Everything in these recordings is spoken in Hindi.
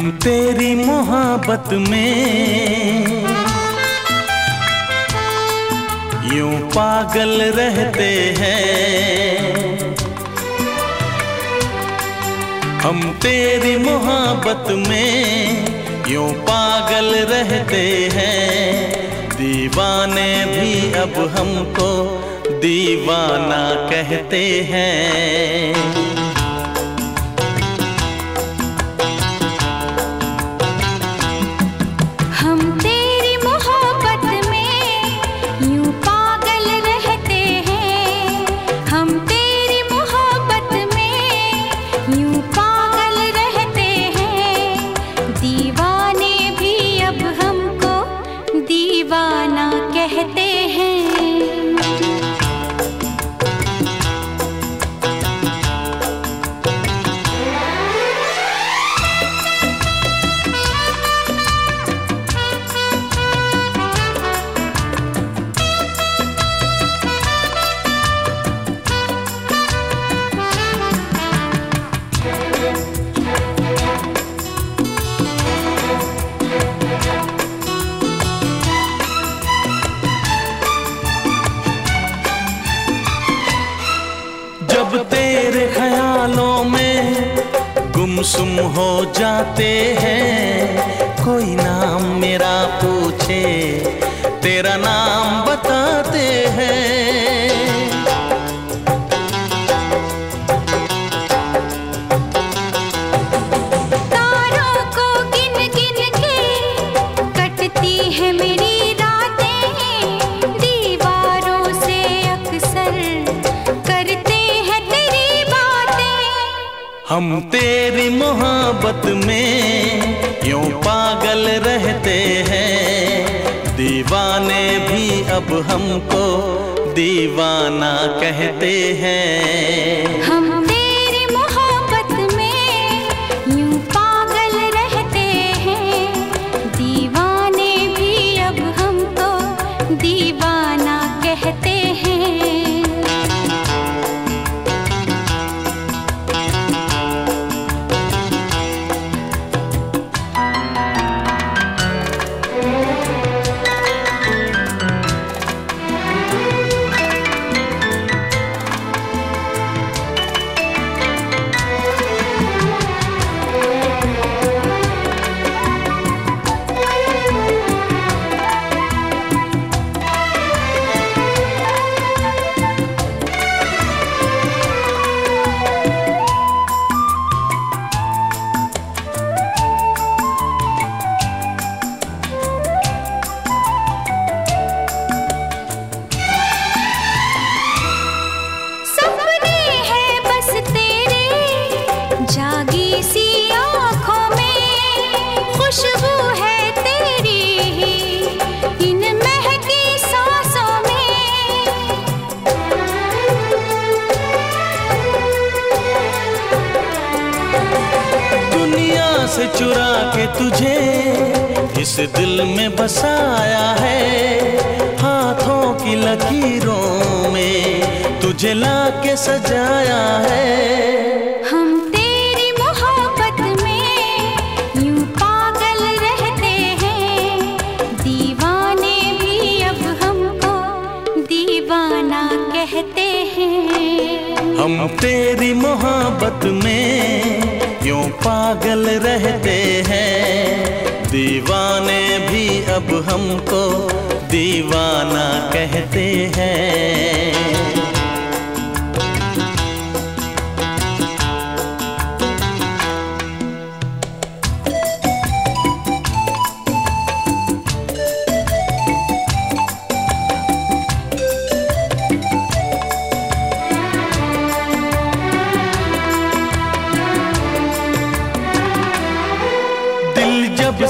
तेरी मोहब्बत में यूँ पागल रहते हैं। हम तेरी मोहब्बत में यूँ पागल रहते हैं। दीवाने भी अब हमको दीवाना कहते हैं। गुमसुम हो जाते हैं। कोई नाम मेरा पूछे तेरा नाम हम तेरी मोहब्बत में यूँ पागल रहते हैं? दीवाने भी अब हमको दीवाना कहते हैं। हम तेरी मोहब्बत में यूँ पागल रहते हैं? दीवाने भी अब हमको दीवाना कहते से चुरा के तुझे इस दिल में बसाया है। हाथों की लकीरों में तुझे ला के सजाया है। हम तेरी मोहब्बत पागल रहते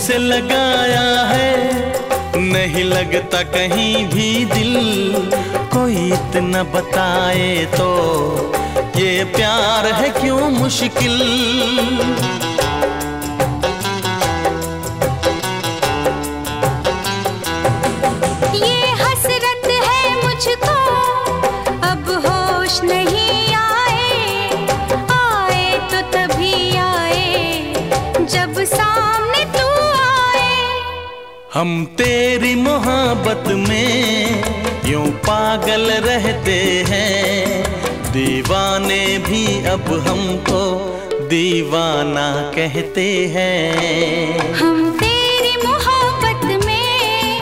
से लगाया है। नहीं लगता कहीं भी दिल। कोई इतना बताए तो ये प्यार है क्यों मुश्किल? हम तेरी मोहब्बत में यूँ पागल रहते हैं। दीवाने भी अब हमको दीवाना कहते हैं। हम तेरी मोहब्बत में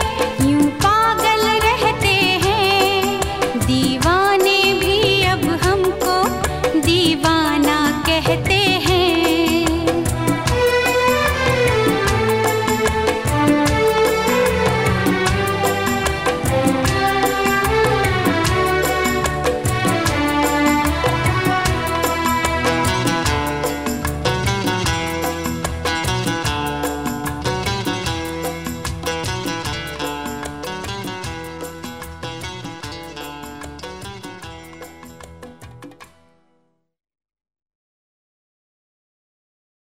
यूँ पागल रहते हैं। दीवाना